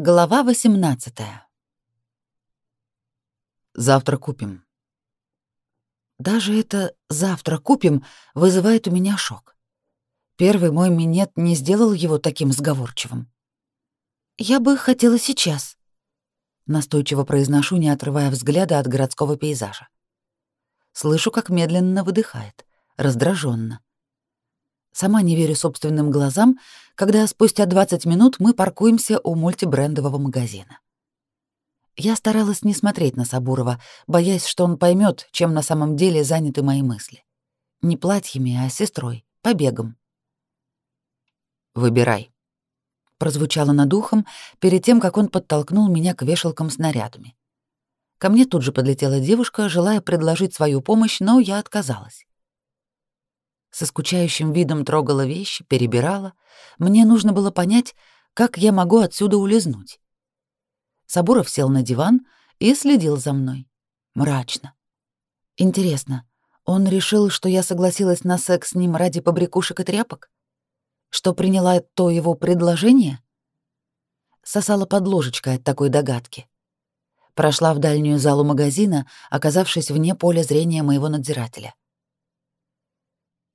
Глава 18. Завтра купим. Даже это «завтра купим» вызывает у меня шок. Первый мой минет не сделал его таким сговорчивым. «Я бы хотела сейчас», — настойчиво произношу, не отрывая взгляда от городского пейзажа. Слышу, как медленно выдыхает, раздраженно. Сама не верю собственным глазам, когда спустя 20 минут мы паркуемся у мультибрендового магазина. Я старалась не смотреть на Сабурова, боясь, что он поймет, чем на самом деле заняты мои мысли. Не платьями, а сестрой, побегом. «Выбирай», — прозвучало над ухом перед тем, как он подтолкнул меня к вешалкам с нарядами. Ко мне тут же подлетела девушка, желая предложить свою помощь, но я отказалась. Со скучающим видом трогала вещи, перебирала. Мне нужно было понять, как я могу отсюда улизнуть. Сабуров сел на диван и следил за мной. Мрачно. Интересно, он решил, что я согласилась на секс с ним ради побрякушек и тряпок? Что приняла то его предложение? Сосала под ложечкой от такой догадки. Прошла в дальнюю залу магазина, оказавшись вне поля зрения моего надзирателя.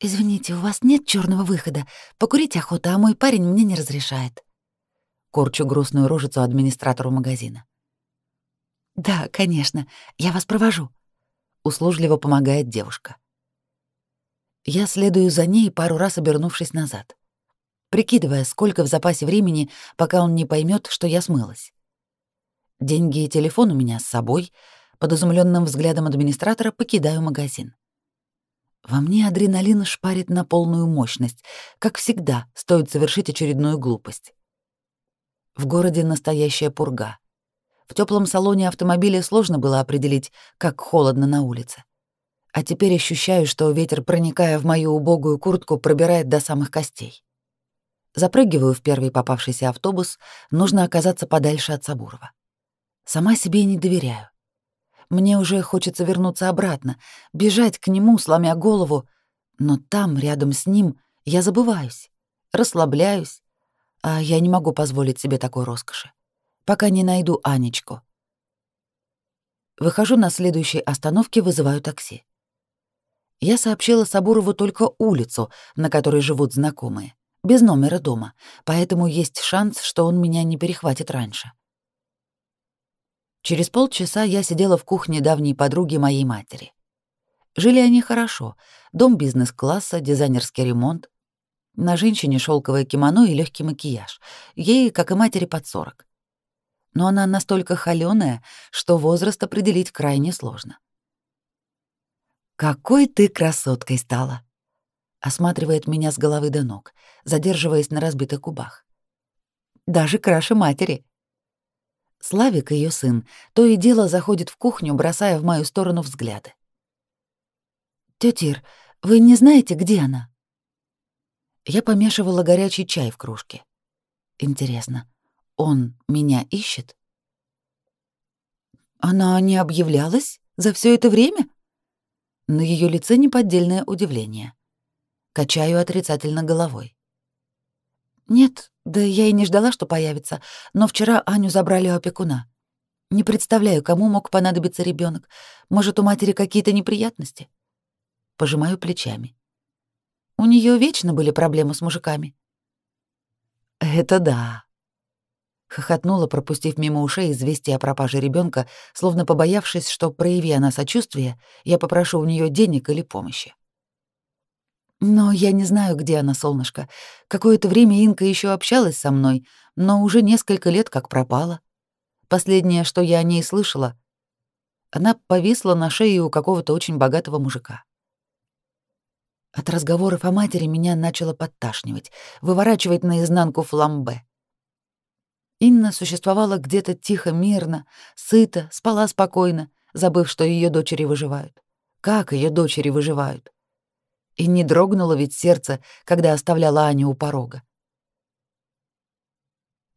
«Извините, у вас нет черного выхода. Покурить охота, а мой парень мне не разрешает». Корчу грустную рожицу администратору магазина. «Да, конечно, я вас провожу», — услужливо помогает девушка. Я следую за ней, пару раз обернувшись назад, прикидывая, сколько в запасе времени, пока он не поймет, что я смылась. Деньги и телефон у меня с собой, под изумленным взглядом администратора покидаю магазин. Во мне адреналин шпарит на полную мощность. Как всегда, стоит совершить очередную глупость. В городе настоящая пурга. В теплом салоне автомобиля сложно было определить, как холодно на улице. А теперь ощущаю, что ветер, проникая в мою убогую куртку, пробирает до самых костей. Запрыгиваю в первый попавшийся автобус, нужно оказаться подальше от Сабурова. Сама себе не доверяю. Мне уже хочется вернуться обратно, бежать к нему, сломя голову, но там, рядом с ним, я забываюсь, расслабляюсь, а я не могу позволить себе такой роскоши, пока не найду Анечку. Выхожу на следующей остановке, вызываю такси. Я сообщила Сабурову только улицу, на которой живут знакомые, без номера дома, поэтому есть шанс, что он меня не перехватит раньше. Через полчаса я сидела в кухне давней подруги моей матери. Жили они хорошо. Дом бизнес-класса, дизайнерский ремонт. На женщине шелковое кимоно и легкий макияж. Ей, как и матери, под сорок. Но она настолько холёная, что возраст определить крайне сложно. «Какой ты красоткой стала!» Осматривает меня с головы до ног, задерживаясь на разбитых губах. «Даже краше матери!» Славик, ее сын, то и дело заходит в кухню, бросая в мою сторону взгляды. «Тётя вы не знаете, где она?» Я помешивала горячий чай в кружке. Интересно, он меня ищет? Она не объявлялась за все это время? На ее лице неподдельное удивление. Качаю отрицательно головой. Нет, да я и не ждала, что появится, но вчера Аню забрали у опекуна. Не представляю, кому мог понадобиться ребенок. Может, у матери какие-то неприятности? Пожимаю плечами. У нее вечно были проблемы с мужиками. Это да. Хохотнула, пропустив мимо ушей известие о пропаже ребенка, словно побоявшись, что, прояви она сочувствие, я попрошу у нее денег или помощи. Но я не знаю, где она, солнышко. Какое-то время Инка еще общалась со мной, но уже несколько лет как пропала. Последнее, что я о ней слышала, она повисла на шее у какого-то очень богатого мужика. От разговоров о матери меня начало подташнивать, выворачивать наизнанку фламбе. Инна существовала где-то тихо, мирно, сыто, спала спокойно, забыв, что ее дочери выживают. Как ее дочери выживают? И не дрогнуло ведь сердце, когда оставляла Аню у порога.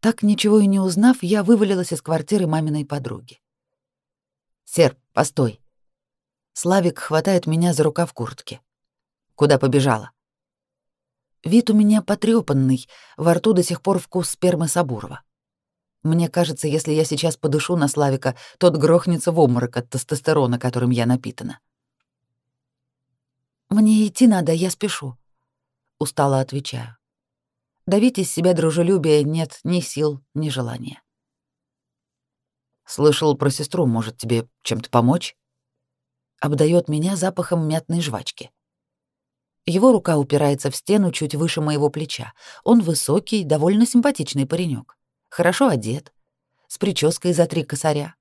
Так ничего и не узнав, я вывалилась из квартиры маминой подруги. «Сер, постой!» Славик хватает меня за рукав куртки. «Куда побежала?» Вид у меня потрёпанный, во рту до сих пор вкус спермы Сабурова. Мне кажется, если я сейчас подышу на Славика, тот грохнется в обморок от тестостерона, которым я напитана. «Мне идти надо, я спешу», — устало отвечаю. Давить из себя дружелюбия нет ни сил, ни желания. «Слышал про сестру, может, тебе чем-то помочь?» Обдает меня запахом мятной жвачки. Его рука упирается в стену чуть выше моего плеча. Он высокий, довольно симпатичный паренек. Хорошо одет, с прической за три косаря.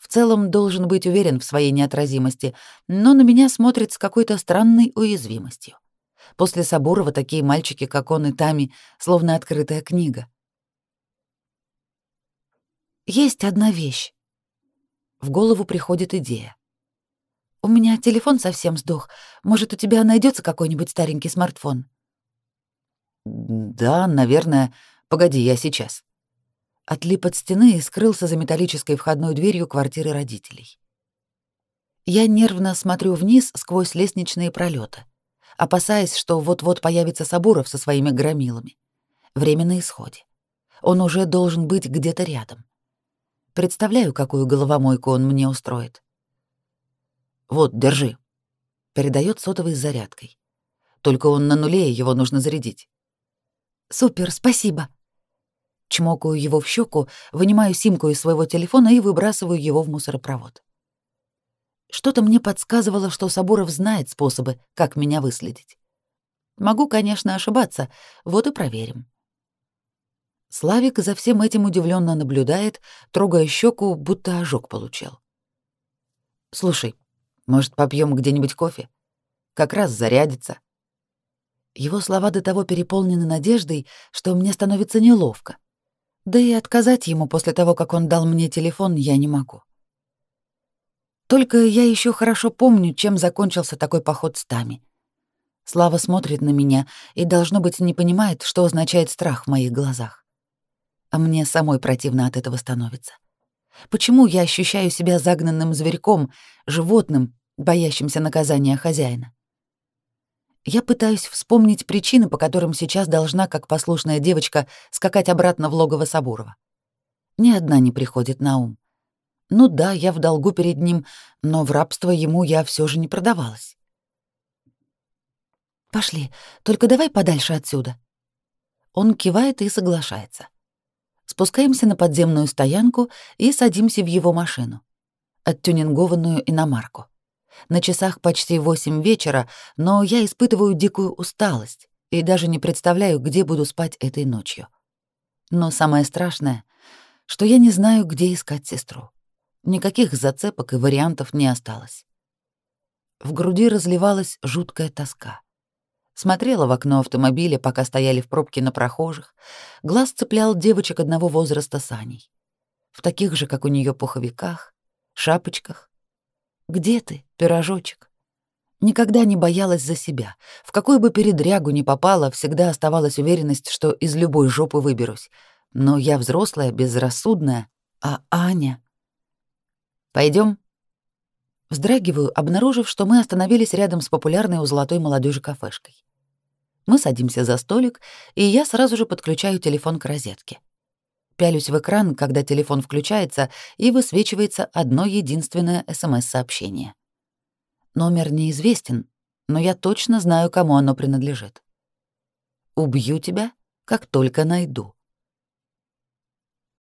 В целом должен быть уверен в своей неотразимости, но на меня смотрит с какой-то странной уязвимостью. После Сабурова такие мальчики, как он и Тами, словно открытая книга. Есть одна вещь. В голову приходит идея. У меня телефон совсем сдох. Может, у тебя найдется какой-нибудь старенький смартфон? Да, наверное. Погоди, я сейчас. Отлип от стены и скрылся за металлической входной дверью квартиры родителей. Я нервно смотрю вниз сквозь лестничные пролеты, опасаясь, что вот-вот появится Сабуров со своими громилами. Время на исходе. Он уже должен быть где-то рядом. Представляю, какую головомойку он мне устроит. Вот, держи. Передает сотовый с зарядкой. Только он на нуле, его нужно зарядить. Супер, спасибо. Чмокаю его в щеку, вынимаю симку из своего телефона и выбрасываю его в мусоропровод. Что-то мне подсказывало, что Соборов знает способы, как меня выследить. Могу, конечно, ошибаться, вот и проверим. Славик за всем этим удивленно наблюдает, трогая щеку, будто ожог получил. Слушай, может, попьем где-нибудь кофе? Как раз зарядится. Его слова до того переполнены надеждой, что мне становится неловко. Да и отказать ему после того, как он дал мне телефон, я не могу. Только я еще хорошо помню, чем закончился такой поход с Тами. Слава смотрит на меня и, должно быть, не понимает, что означает страх в моих глазах. А мне самой противно от этого становится. Почему я ощущаю себя загнанным зверьком, животным, боящимся наказания хозяина. Я пытаюсь вспомнить причины, по которым сейчас должна, как послушная девочка, скакать обратно в логово Сабурова. Ни одна не приходит на ум. Ну да, я в долгу перед ним, но в рабство ему я все же не продавалась. «Пошли, только давай подальше отсюда». Он кивает и соглашается. Спускаемся на подземную стоянку и садимся в его машину. Оттюнингованную иномарку. На часах почти восемь вечера, но я испытываю дикую усталость и даже не представляю, где буду спать этой ночью. Но самое страшное, что я не знаю, где искать сестру. Никаких зацепок и вариантов не осталось. В груди разливалась жуткая тоска. Смотрела в окно автомобиля, пока стояли в пробке на прохожих. Глаз цеплял девочек одного возраста с Аней. В таких же, как у нее пуховиках, шапочках где ты, пирожочек? Никогда не боялась за себя. В какую бы передрягу ни попала, всегда оставалась уверенность, что из любой жопы выберусь. Но я взрослая, безрассудная, а Аня... Пойдем. Вздрагиваю, обнаружив, что мы остановились рядом с популярной у золотой молодежи кафешкой. Мы садимся за столик, и я сразу же подключаю телефон к розетке. Пялюсь в экран, когда телефон включается, и высвечивается одно единственное СМС-сообщение. Номер неизвестен, но я точно знаю, кому оно принадлежит. «Убью тебя, как только найду».